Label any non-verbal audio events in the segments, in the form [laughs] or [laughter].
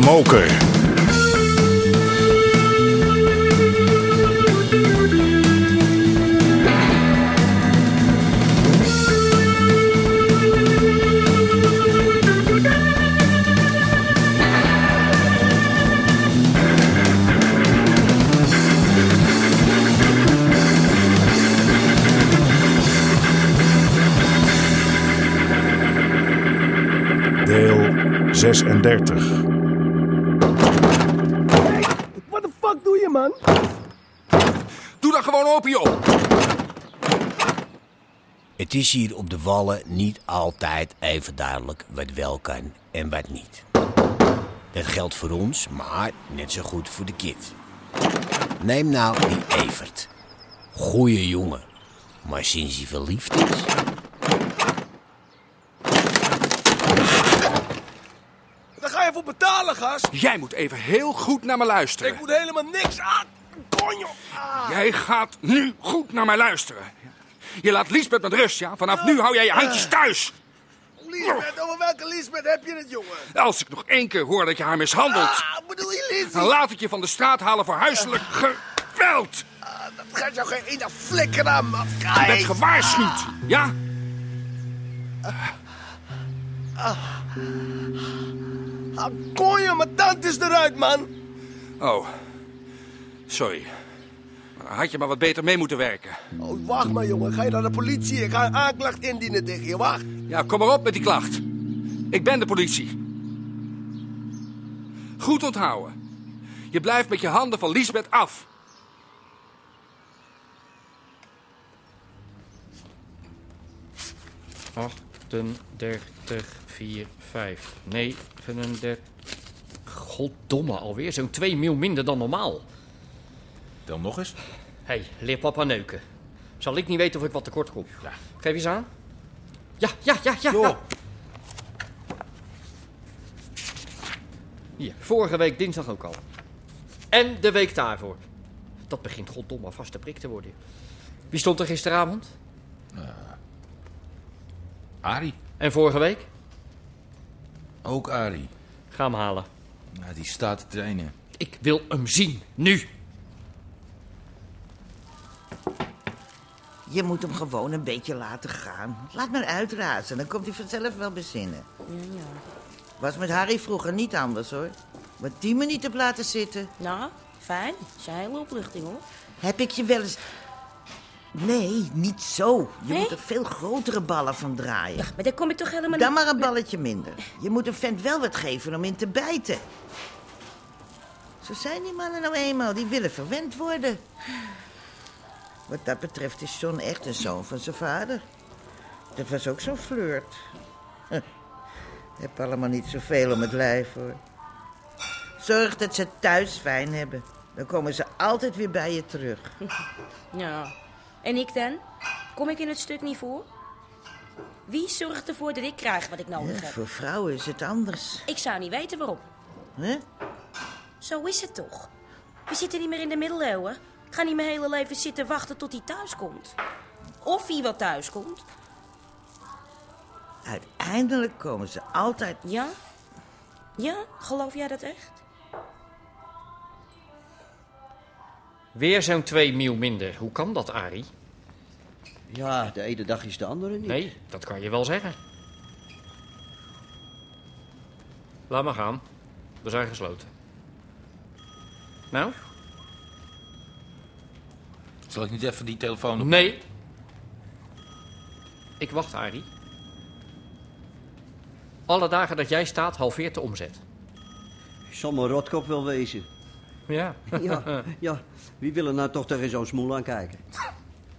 Moker. Deel 36. Wat de fuck doe je, man? Doe dat gewoon open, joh. Het is hier op de wallen niet altijd even duidelijk wat wel kan en wat niet. Dat geldt voor ons, maar net zo goed voor de kid. Neem nou die Evert. Goeie jongen. Maar sinds hij verliefd is... Daar ga je voor betalen, gast. Jij moet even heel goed naar me luisteren. Ik moet helemaal niks aan. Konjo. Ah. Jij gaat nu goed naar mij luisteren. Je laat Liesbeth met rust, ja? Vanaf nu hou jij je handjes thuis. Liesbeth, over welke Liesbeth heb je het, jongen? Als ik nog één keer hoor dat je haar mishandelt... Ah, bedoel je Lies? dan laat ik je van de straat halen voor huiselijk geweld. Ah, dat gaat jou geen ene flikker aan, man. Je bent gewaarschuwd, ja? Ah, Konjo, mijn tand is eruit, man. Oh, sorry. Had je maar wat beter mee moeten werken. Oh, wacht maar, jongen. Ga je naar de politie? Ik ga een aanklacht indienen tegen je. Wacht. Ja, kom maar op met die klacht. Ik ben de politie. Goed onthouden. Je blijft met je handen van Liesbeth af. Achtendertig, vier, vijf, 39. Goddomme, alweer zo'n 2 mil minder dan normaal. Tel nog eens. Hé, hey, leer papa neuken. Zal ik niet weten of ik wat tekort kom? Ja. Geef eens aan. Ja, ja, ja, ja. ja. Hier, vorige week dinsdag ook al. En de week daarvoor. Dat begint goddomme vast de prik te worden. Wie stond er gisteravond? Arie. En vorige week? Ook Arie. Ga hem halen. Ja, die staat te trainen. Ik wil hem zien. Nu. Je moet hem gewoon een beetje laten gaan. Laat maar uitrazen, dan komt hij vanzelf wel bezinnen. Was met Harry vroeger niet anders, hoor. Maar die me niet op laten zitten. Nou, fijn. Dat is een hele opluchting hoor. Heb ik je wel eens... Nee, niet zo. Je Nee? moet er veel grotere ballen van draaien. Ja, maar daar kom ik toch helemaal Dan niet... maar een balletje minder. Je moet een vent wel wat geven om in te bijten. Zo zijn die mannen nou eenmaal. Die willen verwend worden. Wat dat betreft is John echt een zoon van zijn vader. Dat was ook zo'n flirt. Huh. Heb allemaal niet zoveel om het lijf, hoor. Zorg dat ze thuis fijn hebben. Dan komen ze altijd weer bij je terug. [laughs] Ja. En ik dan? Kom ik in het stuk niet voor? Wie zorgt ervoor dat ik krijg wat ik nodig Ja, heb? voor vrouwen is het anders. Ik zou niet weten waarom. Hè? Zo is het toch? We zitten niet meer in de middeleeuwen. Ik ga niet mijn hele leven zitten wachten tot hij thuis komt. Of hij wel thuis komt. Uiteindelijk komen ze altijd... Ja? Ja? Geloof jij dat echt? Weer zo'n 2 mil minder. Hoe kan dat, Arie? Ja, de ene dag is de andere niet. Nee, dat kan je wel zeggen. Laat maar gaan. We zijn gesloten. Nou? Zal ik niet even die telefoon op? Nee. Ik wacht, Arie. Alle dagen dat jij staat, halveert de omzet. Zal mijn rotkop wel wezen. Ja. [laughs] Ja, [laughs] ja. Wie wil er nou toch tegen zo'n smoel aan kijken?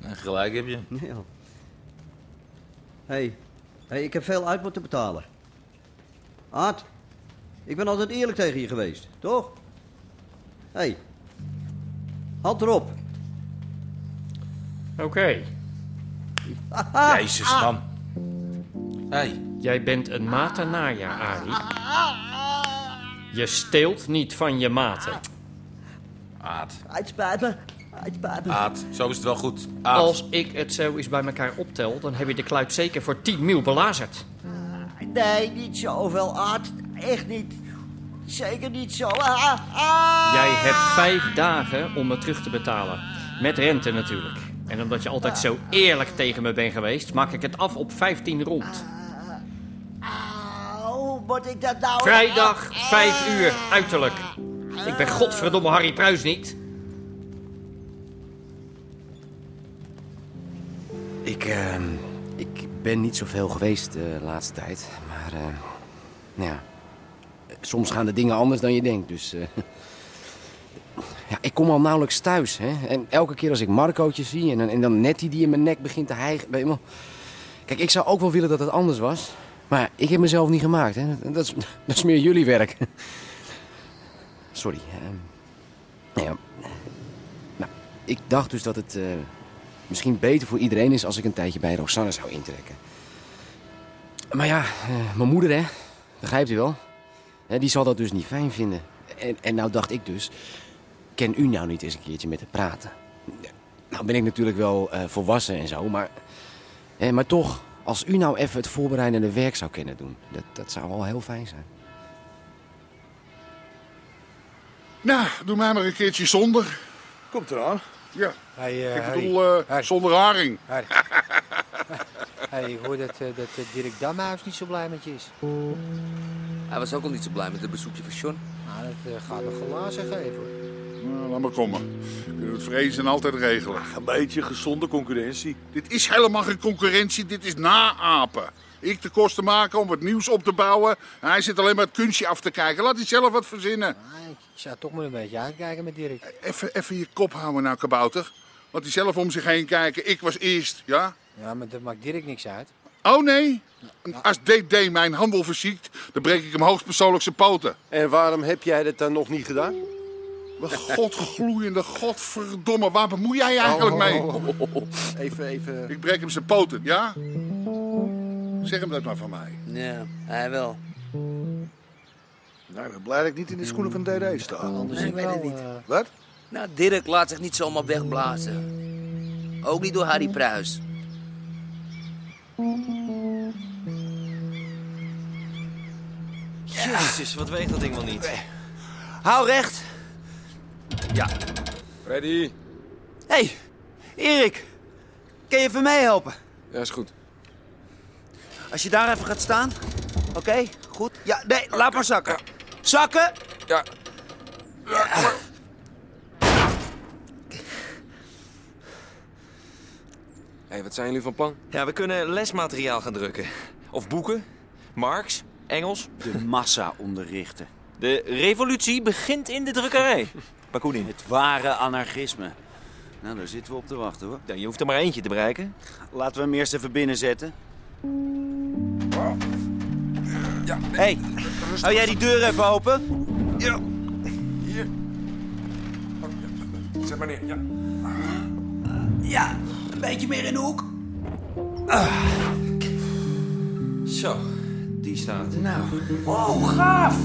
En gelijk heb je. Ja. Hé, hey. hey, ik heb veel uit moeten betalen. Aad, ik ben altijd eerlijk tegen je geweest, toch? Hé, hey. hand erop. Oké. Jezus, man. Hey, Jij bent een matenaaier, Arie. Je steelt niet van je maten. Aad. Het spijt me, het spijt me. Aad, zo is het wel goed. Aad. Als ik het zo eens bij elkaar optel, dan heb je de kluit zeker voor 10 mil belazerd. Nee, niet zoveel, Aad. Echt niet. zeker niet zo. Ah, ah. Jij hebt vijf dagen om me terug te betalen. Met rente natuurlijk. En omdat je altijd zo eerlijk tegen me bent geweest, maak ik het af op 15 rond. Hoe moet ik dat nou... Vrijdag, 5 uur, uiterlijk. Ik ben godverdomme Harry Pruis niet. Ik, ehm, ik ben niet zoveel geweest de laatste tijd. Maar, eh, nou ja. Soms gaan de dingen anders dan je denkt. Dus. eh, [laughs] ja, ik kom al nauwelijks thuis. Hè? En elke keer als ik Marcootje zie en, en dan Nettie die in mijn nek begint te hijgen. Kijk, ik zou ook wel willen dat het anders was. Maar ik heb mezelf niet gemaakt. Hè? Dat, is, [laughs] dat is meer jullie werk. [laughs] Sorry. ehm. nou ja. Nou, ik dacht dus dat het eh, misschien beter voor iedereen is als ik een tijdje bij Rosanne zou intrekken. Maar ja, eh, mijn moeder, hè, begrijpt u wel? Die zal dat dus niet fijn vinden. En, en nou dacht ik dus, ken u nou niet eens een keertje met haar praten? Nou ben ik natuurlijk wel eh, volwassen en zo, maar, hè, maar toch, als u nou even het voorbereidende werk zou kunnen doen, dat, dat zou wel heel fijn zijn. Nou, doe mij maar een keertje zonder. Komt eraan. Ja, Hey, ik eh, bedoel Harry. eh, Harry. zonder haring. [laughs] Harry. hey, ik hoor dat, dat Dirk Damhuis niet zo blij met je is. Hij was ook al niet zo blij met het bezoekje van John. Nou, dat gaat nog glazen geven. Nou, laat maar komen. Kunnen we het vrezen altijd regelen. Een beetje gezonde concurrentie. Dit is helemaal geen concurrentie, dit is naapen. Ik de kosten maken om wat nieuws op te bouwen. En hij zit alleen maar het kunstje af te kijken. Laat hij zelf wat verzinnen. Ah, ik zou toch maar een beetje uitkijken met Dirk. Even, even je kop houden nou, kabouter. Laat hij zelf om zich heen kijken. Ik was eerst, ja? Ja, maar dat maakt Dirk niks uit. Oh nee? Als DD mijn handel verziekt, dan breek ik hem hoogstpersoonlijk zijn poten. En waarom heb jij dat dan nog niet gedaan? Godgloeiende, godverdomme, waar bemoei jij je eigenlijk mee? Even, even... Ik breek hem zijn poten, ja? Zeg hem dat maar van mij. Ja, hij wel. Nou, ik ben blij dat ik niet in de schoenen van DD sta. Anders Nee, ik weet het niet. Wat? Nou, Dirk laat zich niet zomaar wegblazen. Ook niet door Harry Pruis. Jezus, wat weegt dat ding wel niet? Hou recht. Ja. Freddy. hey, Erik. Kun je even meehelpen? Ja, is goed. Als je daar even gaat staan. Oké, goed. Ja, nee, laat maar zakken. Zakken! Ja. Ja. hey, wat zijn jullie van plan? Ja, we kunnen lesmateriaal gaan drukken. Of boeken. Marx, Engels. De massa onderrichten. De revolutie begint in de drukkerij. Bakunin. Het ware anarchisme. Nou, daar zitten we op te wachten hoor. Ja, je hoeft er maar eentje te bereiken. Laten we hem eerst even binnenzetten. Ja, Hé, hey, hou jij die deur even open? Ja. Hier. Oh, ja. Zet maar neer, ja. Ja, een beetje meer in de hoek. Zo, die staat. Nou, wow, gaaf.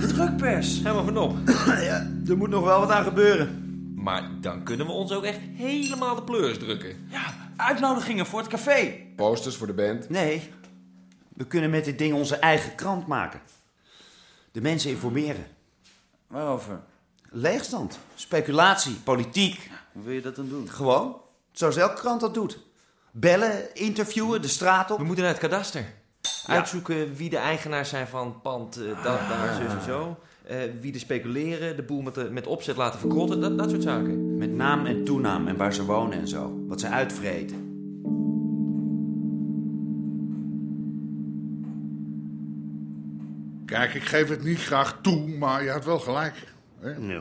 Drukpers. Helemaal van op. [coughs] ja, er moet nog wel wat aan gebeuren. Maar dan kunnen we ons ook echt helemaal de pleurs drukken. Ja, uitnodigingen voor het café. Posters voor de band. Nee, we kunnen met dit ding onze eigen krant maken. De mensen informeren. Waarover? Leegstand, speculatie, politiek. Hoe wil je dat dan doen? Gewoon, zoals elke krant dat doet. Bellen, interviewen, de straat op. We moeten naar het kadaster. Uitzoeken wie de eigenaars zijn van pand, eh, dat, daar, zo en zo. Eh, wie er speculeren, de boel met, de, met opzet laten verkrotten, dat, dat soort zaken. Met naam en toenaam en waar ze wonen en zo. Wat ze uitvreten. Kijk, ik geef het niet graag toe, maar je had wel gelijk. Hè? Eh,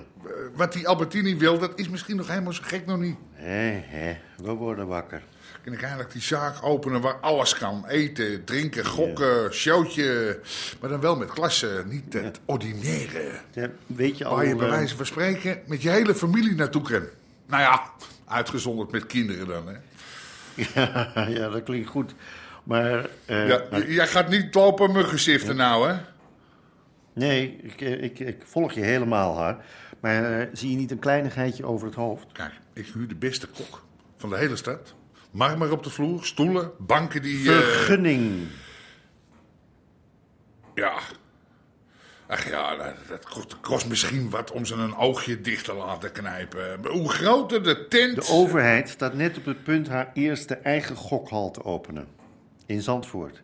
Wat die Albertini wil, dat is misschien nog helemaal zo gek nog niet. Hé, hé, we worden wakker. Kan ik eigenlijk die zaak openen waar alles kan? Eten, drinken, gokken, showtje. Maar dan wel met klasse, niet het ordinaire. Ja, weet je al... Waar je bij eh, wijze van spreken met je hele familie naartoe kan. Nou ja, uitgezonderd met kinderen dan, hè. Ja, [laughs] ja, dat klinkt goed. Maar... eh, Ja, j- jij gaat niet lopen muggensiften nou, hè? Nee, ik, eh, ik, ik volg je helemaal, haar. Maar eh, zie je niet een kleinigheidje over het hoofd? Kijk, ik huur de beste kok van de hele stad. Marmer op de vloer, stoelen, banken die... eh, Vergunning. Ja. Ach ja, dat, dat kost, misschien wat om ze een oogje dicht te laten knijpen. Hoe groter de tent... De overheid staat net op het punt haar eerste eigen gokhal te openen. In Zandvoort.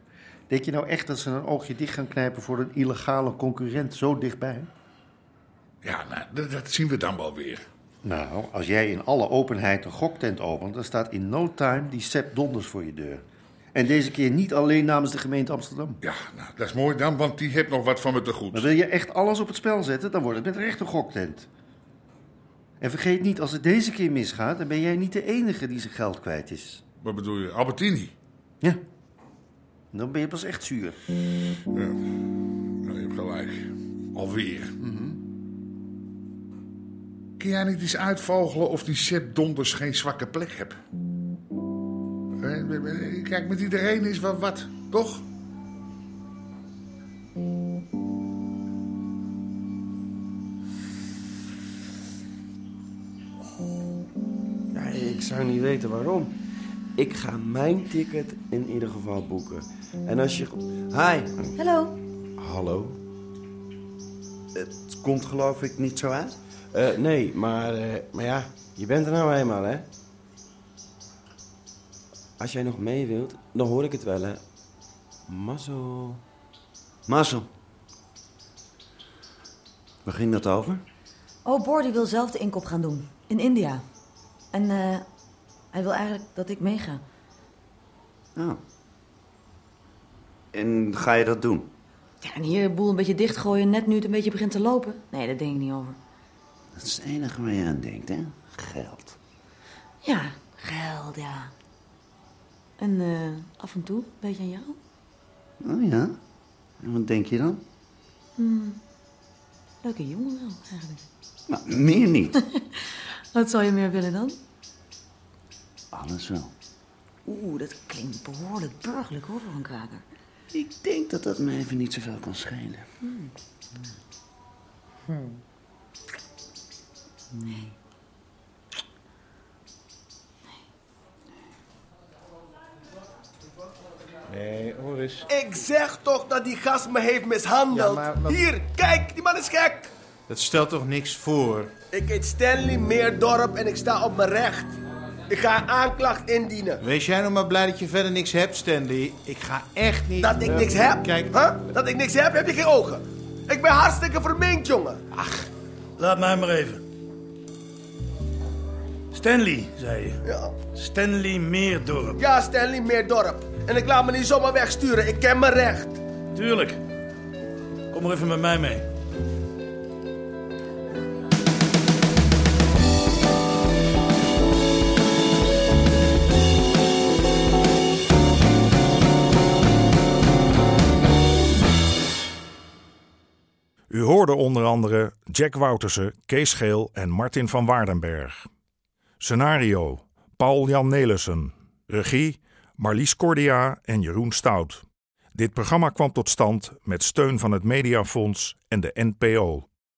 Denk je nou echt dat ze een oogje dicht gaan knijpen voor een illegale concurrent zo dichtbij? Ja, nou, dat, dat zien we dan wel weer. Nou, als jij in alle openheid een goktent opent, dan staat in no time die Sepp Donders voor je deur. En deze keer niet alleen namens de gemeente Amsterdam. Ja, nou, dat is mooi dan, want die heeft nog wat van me te goed. Maar wil je echt alles op het spel zetten, dan wordt het met recht een goktent. En vergeet niet, als het deze keer misgaat, dan ben jij niet de enige die zijn geld kwijt is. Wat bedoel je, Albertini? Ja. Dan ben je pas echt zuur. Ja, nou, je hebt gelijk. Alweer. Kun jij niet eens uitvogelen of die Sepp Donders geen zwakke plek hebt? Kijk, met iedereen is wat, wat toch? Ja, ik zou niet weten waarom. Ik ga mijn ticket in ieder geval boeken. En als je... Hi. Hallo. Hallo. Het komt geloof ik niet zo uit. Eh, nee, maar, eh, maar ja, je bent er nou eenmaal, hè? Als jij nog mee wilt, dan hoor ik het wel, hè? Mazzel. Marcel. Waar ging dat over? Oh, Bor die wil zelf de inkoop gaan doen. In India. En eh, hij wil eigenlijk dat ik meega. Oh. En ga je dat doen? Ja, en hier de boel een beetje dichtgooien net nu het een beetje begint te lopen. Nee, daar denk ik niet over. Dat is het enige waar je aan denkt, hè? Geld. Ja, geld, ja. En eh, af en toe een beetje aan jou. Oh ja? En wat denk je dan? Hmm. Leuke jongen wel, eigenlijk. Nou, meer niet. [laughs] Wat zou je meer willen dan? Alles wel. Oeh, dat klinkt behoorlijk burgerlijk hoor voor een kraker. Ik denk dat dat me even niet zoveel kan schelen. Hmm. Hmm. Nee. Nee, hoor eens. Ik zeg toch dat die gast me heeft mishandeld. Ja, maar wat- Hier, kijk, die man is gek. Dat stelt toch niks voor? Ik heet Stanley Meerdorp en ik sta op mijn recht. Ik ga een aanklacht indienen. Wees jij nou maar blij dat je verder niks hebt, Stanley. Ik ga echt niet... Dat ik niks heb? Kijk, Huh? Dat ik niks heb? Heb je geen ogen? Ik ben hartstikke verminkt, jongen. Laat mij maar even. Stanley, zei je. Ja. Stanley Meerdorp. Ja, Stanley Meerdorp. En ik laat me niet zomaar wegsturen. Ik ken mijn recht. Tuurlijk. Kom maar even met mij mee. U hoorde onder andere Jack Woutersen, Kees Geel en Martin van Waardenberg. Scenario: Paul-Jan Nelissen. Regie: Marlies Cordia en Jeroen Stout. Dit programma kwam tot stand met steun van het Mediafonds en de NPO.